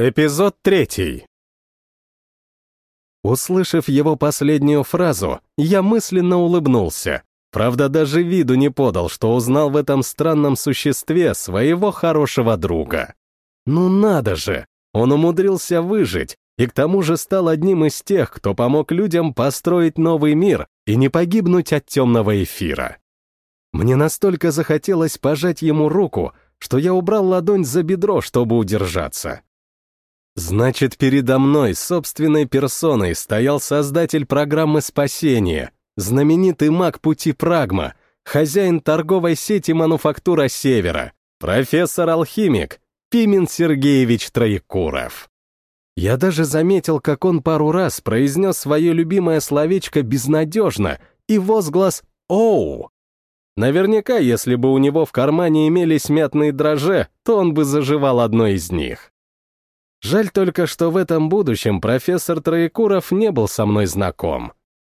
Эпизод третий. Услышав его последнюю фразу, я мысленно улыбнулся. Правда, даже виду не подал, что узнал в этом странном существе своего хорошего друга. Ну надо же, он умудрился выжить, и к тому же стал одним из тех, кто помог людям построить новый мир и не погибнуть от темного эфира. Мне настолько захотелось пожать ему руку, что я убрал ладонь за бедро, чтобы удержаться. Значит, передо мной собственной персоной стоял создатель программы спасения, знаменитый маг пути Прагма, хозяин торговой сети «Мануфактура Севера», профессор-алхимик Пимен Сергеевич Троекуров. Я даже заметил, как он пару раз произнес свое любимое словечко «безнадежно» и возглас «Оу». Наверняка, если бы у него в кармане имелись мятные дрожжи, то он бы заживал одной из них. Жаль только, что в этом будущем профессор Троекуров не был со мной знаком.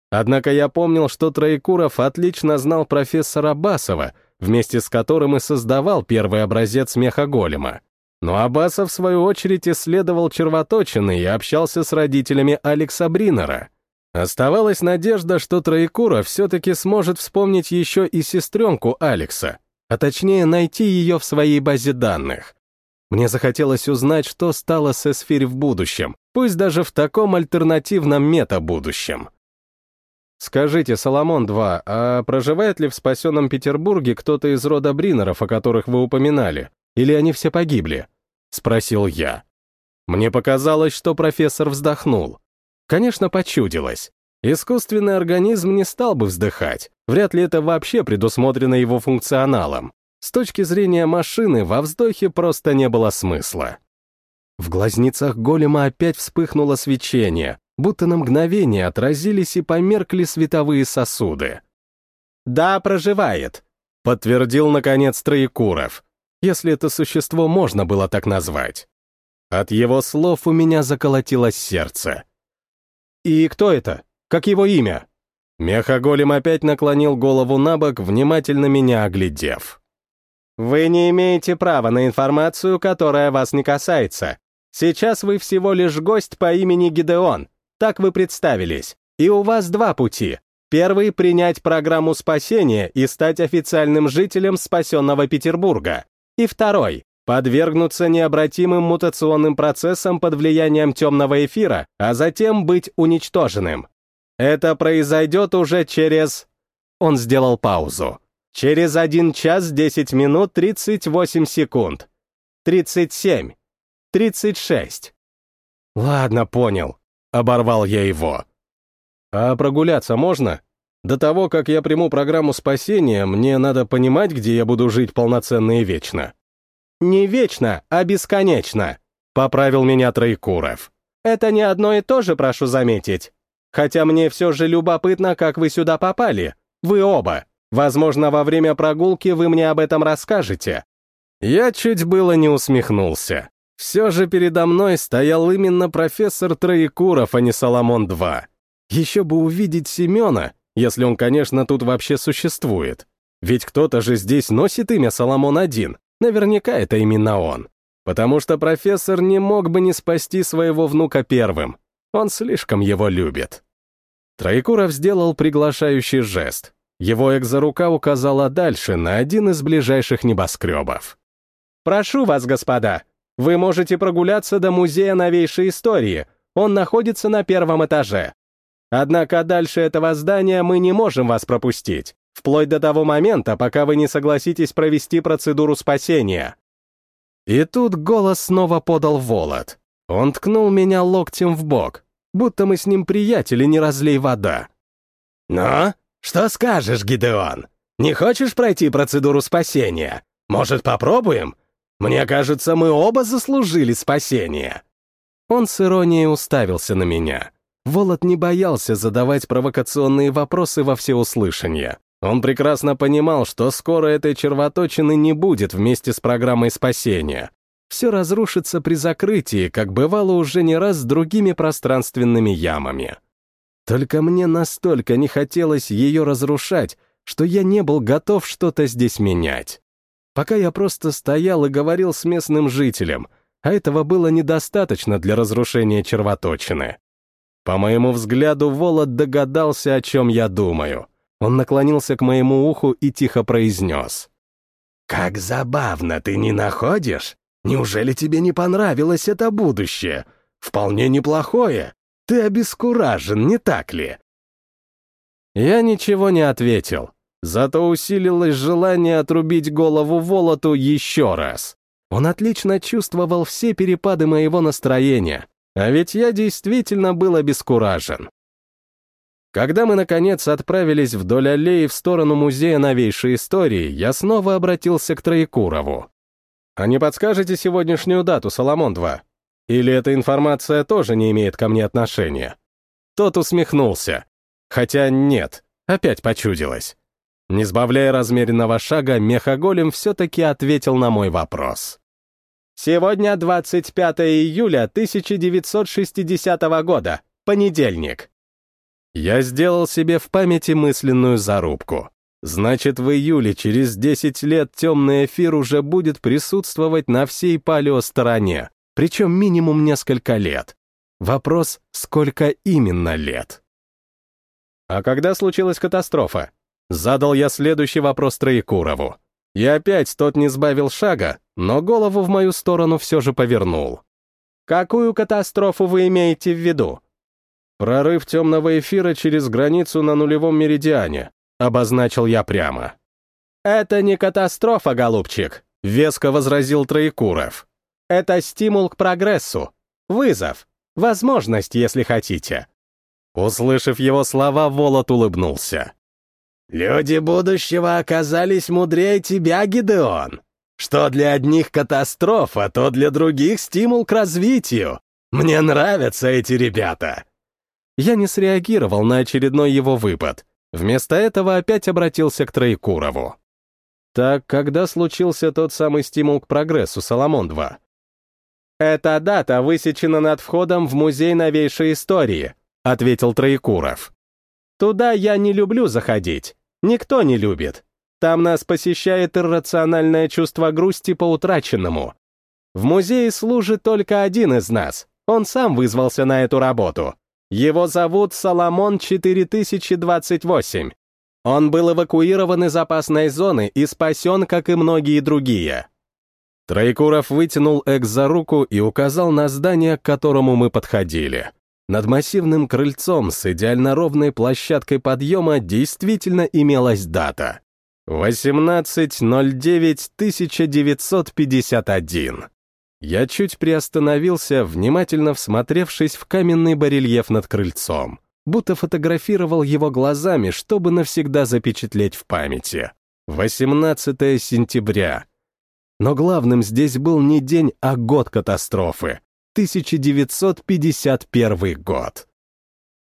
Однако я помнил, что Троекуров отлично знал профессора Басова, вместе с которым и создавал первый образец меха-голема. Но Абасов, в свою очередь, исследовал червоточины и общался с родителями Алекса Бринера. Оставалась надежда, что Троекуров все-таки сможет вспомнить еще и сестренку Алекса, а точнее найти ее в своей базе данных. Мне захотелось узнать, что стало с Эсфирь в будущем, пусть даже в таком альтернативном мета-будущем. Скажите, Соломон-2, а проживает ли в спасенном Петербурге кто-то из рода Бринеров, о которых вы упоминали? Или они все погибли? Спросил я. Мне показалось, что профессор вздохнул. Конечно, почудилось. Искусственный организм не стал бы вздыхать. Вряд ли это вообще предусмотрено его функционалом. С точки зрения машины во вздохе просто не было смысла. В глазницах голема опять вспыхнуло свечение, будто на мгновение отразились и померкли световые сосуды. «Да, проживает», — подтвердил, наконец, Троекуров, если это существо можно было так назвать. От его слов у меня заколотилось сердце. «И кто это? Как его имя?» Мехоголем опять наклонил голову на бок, внимательно меня оглядев. Вы не имеете права на информацию, которая вас не касается. Сейчас вы всего лишь гость по имени Гидеон. Так вы представились. И у вас два пути. Первый — принять программу спасения и стать официальным жителем спасенного Петербурга. И второй — подвергнуться необратимым мутационным процессам под влиянием темного эфира, а затем быть уничтоженным. Это произойдет уже через... Он сделал паузу. Через 1 час 10 минут 38 секунд. 37. 36. Ладно, понял. Оборвал я его. А прогуляться можно? До того, как я приму программу спасения, мне надо понимать, где я буду жить полноценно и вечно. Не вечно, а бесконечно, поправил меня Троекуров. Это не одно и то же, прошу заметить. Хотя мне все же любопытно, как вы сюда попали. Вы оба. Возможно, во время прогулки вы мне об этом расскажете». Я чуть было не усмехнулся. Все же передо мной стоял именно профессор Троекуров, а не Соломон-2. Еще бы увидеть Семена, если он, конечно, тут вообще существует. Ведь кто-то же здесь носит имя Соломон-1. Наверняка это именно он. Потому что профессор не мог бы не спасти своего внука первым. Он слишком его любит. Троекуров сделал приглашающий жест. Его экзорука указала дальше, на один из ближайших небоскребов. «Прошу вас, господа, вы можете прогуляться до Музея новейшей истории, он находится на первом этаже. Однако дальше этого здания мы не можем вас пропустить, вплоть до того момента, пока вы не согласитесь провести процедуру спасения». И тут голос снова подал Волод. Он ткнул меня локтем в бок, будто мы с ним приятели, не разлей вода. «Но?» «Что скажешь, Гидеон? Не хочешь пройти процедуру спасения? Может, попробуем? Мне кажется, мы оба заслужили спасение». Он с иронией уставился на меня. Волод не боялся задавать провокационные вопросы во всеуслышание. Он прекрасно понимал, что скоро этой червоточины не будет вместе с программой спасения. Все разрушится при закрытии, как бывало уже не раз с другими пространственными ямами. Только мне настолько не хотелось ее разрушать, что я не был готов что-то здесь менять. Пока я просто стоял и говорил с местным жителем, а этого было недостаточно для разрушения червоточины. По моему взгляду, Волод догадался, о чем я думаю. Он наклонился к моему уху и тихо произнес. «Как забавно, ты не находишь? Неужели тебе не понравилось это будущее? Вполне неплохое. Ты обескуражен, не так ли?» Я ничего не ответил, зато усилилось желание отрубить голову Волоту еще раз. Он отлично чувствовал все перепады моего настроения, а ведь я действительно был обескуражен. Когда мы, наконец, отправились вдоль аллеи в сторону Музея новейшей истории, я снова обратился к Троекурову. «А не подскажете сегодняшнюю дату, Соломон-2? Или эта информация тоже не имеет ко мне отношения?» Тот усмехнулся. Хотя нет, опять почудилось. Не сбавляя размеренного шага, мехоголем все-таки ответил на мой вопрос. «Сегодня 25 июля 1960 года, понедельник. Я сделал себе в памяти мысленную зарубку. Значит, в июле через 10 лет темный эфир уже будет присутствовать на всей палеостороне, причем минимум несколько лет. Вопрос, сколько именно лет? А когда случилась катастрофа? Задал я следующий вопрос Троекурову. И опять тот не сбавил шага, но голову в мою сторону все же повернул. «Какую катастрофу вы имеете в виду?» «Прорыв темного эфира через границу на нулевом меридиане», — обозначил я прямо. «Это не катастрофа, голубчик», — веско возразил Троекуров. «Это стимул к прогрессу, вызов, возможность, если хотите». Услышав его слова, Волод улыбнулся. «Люди будущего оказались мудрее тебя, Гидеон. Что для одних катастрофа, то для других стимул к развитию. Мне нравятся эти ребята я не среагировал на очередной его выпад. Вместо этого опять обратился к Троекурову. Так, когда случился тот самый стимул к прогрессу, Соломон-2? «Эта дата высечена над входом в Музей новейшей истории», — ответил Троекуров. «Туда я не люблю заходить. Никто не любит. Там нас посещает иррациональное чувство грусти по утраченному. В музее служит только один из нас. Он сам вызвался на эту работу. Его зовут Соломон 4028. Он был эвакуирован из опасной зоны и спасен, как и многие другие. Троекуров вытянул Экс за руку и указал на здание, к которому мы подходили. Над массивным крыльцом с идеально ровной площадкой подъема действительно имелась дата. 18.09.1951. Я чуть приостановился, внимательно всмотревшись в каменный барельеф над крыльцом, будто фотографировал его глазами, чтобы навсегда запечатлеть в памяти. 18 сентября. Но главным здесь был не день, а год катастрофы. 1951 год.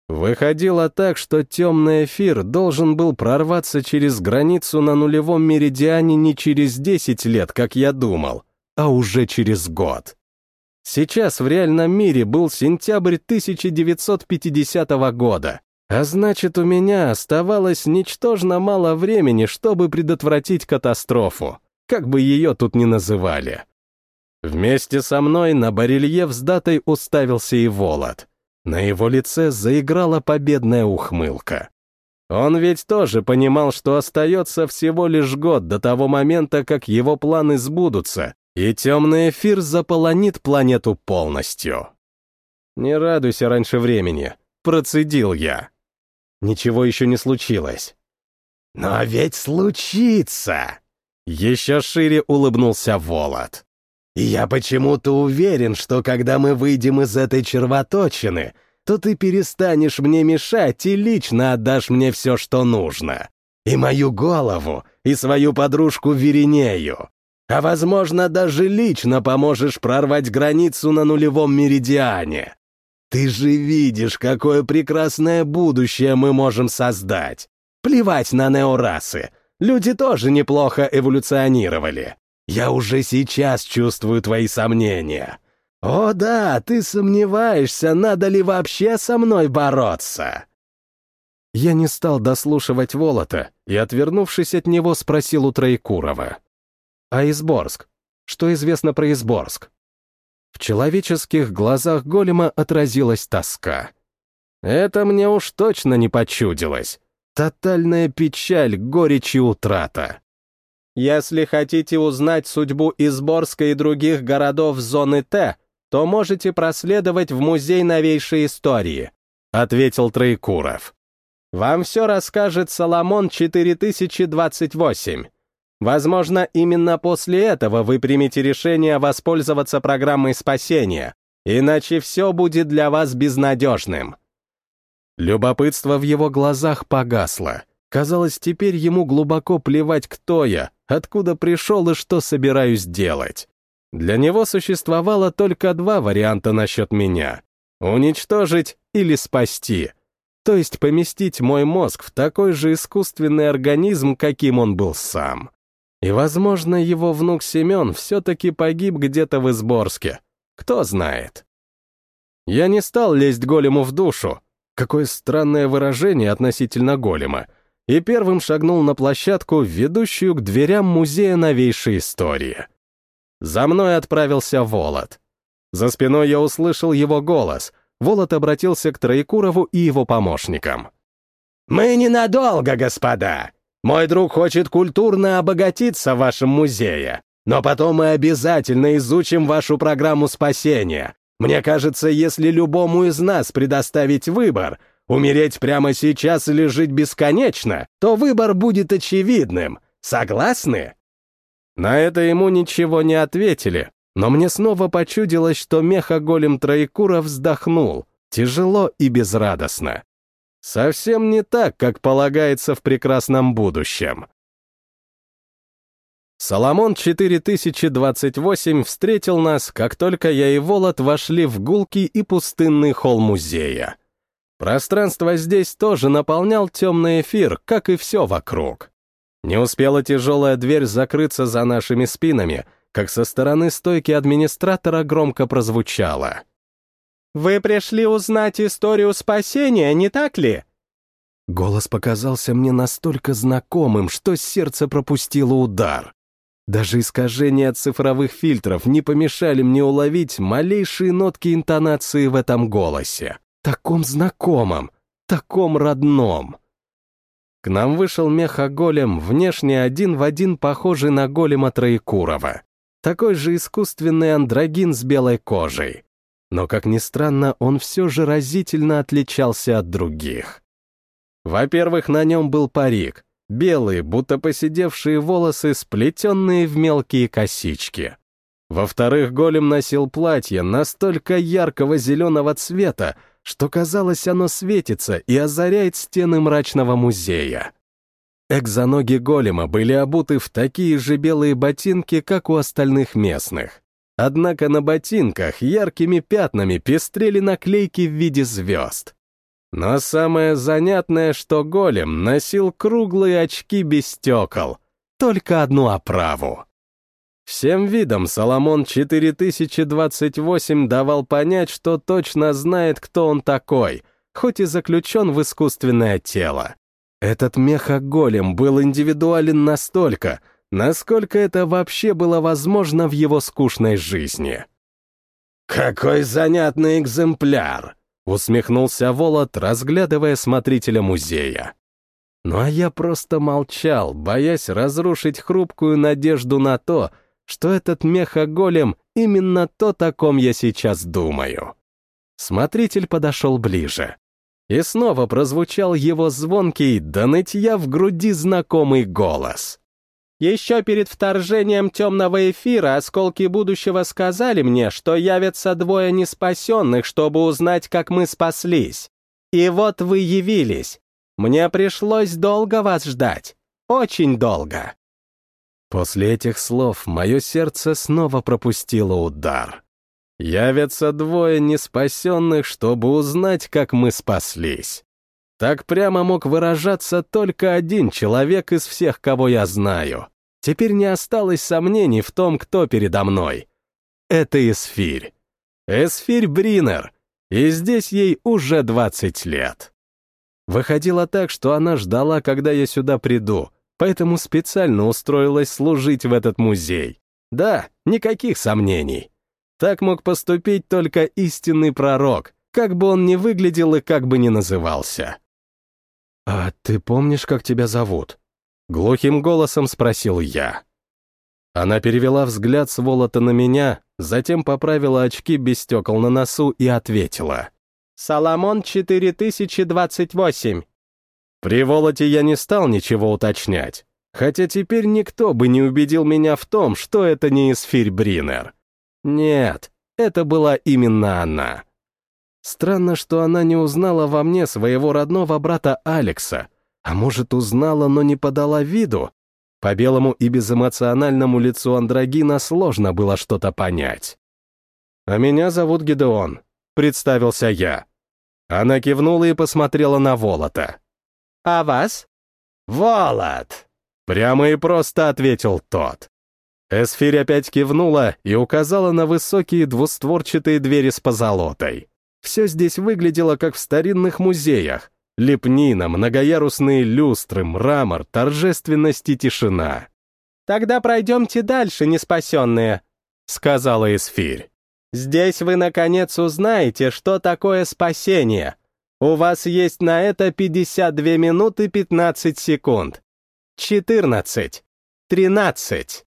Выходило так, что темный эфир должен был прорваться через границу на нулевом меридиане не через 10 лет, как я думал, а уже через год. Сейчас в реальном мире был сентябрь 1950 года, а значит, у меня оставалось ничтожно мало времени, чтобы предотвратить катастрофу, как бы ее тут ни называли. Вместе со мной на барельеф с датой уставился и Волод. На его лице заиграла победная ухмылка. Он ведь тоже понимал, что остается всего лишь год до того момента, как его планы сбудутся, и темный эфир заполонит планету полностью. «Не радуйся раньше времени», — процедил я. Ничего еще не случилось. «Но ведь случится!» Еще шире улыбнулся Волод. «И я почему-то уверен, что когда мы выйдем из этой червоточины, то ты перестанешь мне мешать и лично отдашь мне все, что нужно. И мою голову, и свою подружку Веринею а, возможно, даже лично поможешь прорвать границу на нулевом меридиане. Ты же видишь, какое прекрасное будущее мы можем создать. Плевать на неорасы. Люди тоже неплохо эволюционировали. Я уже сейчас чувствую твои сомнения. О да, ты сомневаешься, надо ли вообще со мной бороться. Я не стал дослушивать Волота и, отвернувшись от него, спросил у Троекурова. А Изборск? Что известно про Изборск? В человеческих глазах голема отразилась тоска. Это мне уж точно не почудилось. Тотальная печаль, горечь и утрата. Если хотите узнать судьбу Изборска и других городов зоны Т, то можете проследовать в Музей новейшей истории, ответил Троекуров. Вам все расскажет Соломон 4028. Возможно, именно после этого вы примете решение воспользоваться программой спасения, иначе все будет для вас безнадежным. Любопытство в его глазах погасло. Казалось, теперь ему глубоко плевать, кто я, откуда пришел и что собираюсь делать. Для него существовало только два варианта насчет меня — уничтожить или спасти, то есть поместить мой мозг в такой же искусственный организм, каким он был сам. И, возможно, его внук Семен все-таки погиб где-то в Изборске. Кто знает. Я не стал лезть голему в душу, Какое странное выражение относительно голема. И первым шагнул на площадку, ведущую к дверям Музея новейшей истории. За мной отправился Волод. За спиной я услышал его голос. Волод обратился к Троекурову и его помощникам. «Мы ненадолго, господа. Мой друг хочет культурно обогатиться в вашем музее, но потом мы обязательно изучим вашу программу спасения, мне кажется, если любому из нас предоставить выбор, умереть прямо сейчас или жить бесконечно, то выбор будет очевидным. Согласны? На это ему ничего не ответили, но мне снова почудилось, что мехоголем Троекура вздохнул, тяжело и безрадостно. Совсем не так, как полагается в прекрасном будущем. Соломон 4028 встретил нас, как только я и Волод вошли в гулкий и пустынный холл музея. Пространство здесь тоже наполнял темный эфир, как и все вокруг. Не успела тяжелая дверь закрыться за нашими спинами, как со стороны стойки администратора громко прозвучало. «Вы пришли узнать историю спасения, не так ли?» Голос показался мне настолько знакомым, что сердце пропустило удар. Даже искажения цифровых фильтров не помешали мне уловить малейшие нотки интонации в этом голосе. Таком знакомом, таком родном. К нам вышел меха-голем, внешне один в один похожий на голема Троекурова. Такой же искусственный андрогин с белой кожей. Но, как ни странно, он все же разительно отличался от других. Во-первых, на нем был парик, белые, будто посидевшие волосы, сплетенные в мелкие косички. Во-вторых, голем носил платье настолько яркого зеленого цвета, что казалось, оно светится и озаряет стены мрачного музея. Экзоноги голема были обуты в такие же белые ботинки, как у остальных местных. Однако на ботинках яркими пятнами пестрели наклейки в виде звезд. Но самое занятное, что голем носил круглые очки без стекол, только одну оправу. Всем видом Соломон 4028 давал понять, что точно знает, кто он такой, хоть и заключен в искусственное тело. Этот меха-голем был индивидуален настолько, насколько это вообще было возможно в его скучной жизни. «Какой занятный экземпляр!» Усмехнулся Волод, разглядывая смотрителя музея. Ну а я просто молчал, боясь разрушить хрупкую надежду на то, что этот мехоголем именно то, о ком я сейчас думаю. Смотритель подошел ближе. И снова прозвучал его звонкий, до нытья в груди знакомый голос. Еще перед вторжением темного эфира осколки будущего сказали мне, что явятся двое неспасенных, чтобы узнать, как мы спаслись. И вот вы явились. Мне пришлось долго вас ждать. Очень долго. После этих слов мое сердце снова пропустило удар. Явятся двое неспасенных, чтобы узнать, как мы спаслись. Так прямо мог выражаться только один человек из всех, кого я знаю. Теперь не осталось сомнений в том, кто передо мной. Это Эсфирь. Эсфирь Бринер. И здесь ей уже 20 лет. Выходило так, что она ждала, когда я сюда приду, поэтому специально устроилась служить в этот музей. Да, никаких сомнений. Так мог поступить только истинный пророк, как бы он ни выглядел и как бы ни назывался. «А ты помнишь, как тебя зовут?» — глухим голосом спросил я. Она перевела взгляд с Волота на меня, затем поправила очки без стекол на носу и ответила. «Соломон 4028». При Волоте я не стал ничего уточнять, хотя теперь никто бы не убедил меня в том, что это не Исфирь Бринер. Нет, это была именно она. Странно, что она не узнала во мне своего родного брата Алекса, а может, узнала, но не подала виду. По белому и безэмоциональному лицу Андрогина сложно было что-то понять. «А меня зовут Гидеон», — представился я. Она кивнула и посмотрела на Волота. «А вас?» «Волот!» — прямо и просто ответил тот. Эсфирь опять кивнула и указала на высокие двустворчатые двери с позолотой. Все здесь выглядело как в старинных музеях. Лепнина, многоярусные люстры, мрамор, торжественность и тишина. «Тогда пройдемте дальше, неспасенные», — сказала Эсфирь. «Здесь вы, наконец, узнаете, что такое спасение. У вас есть на это 52 минуты 15 секунд. 14. 13.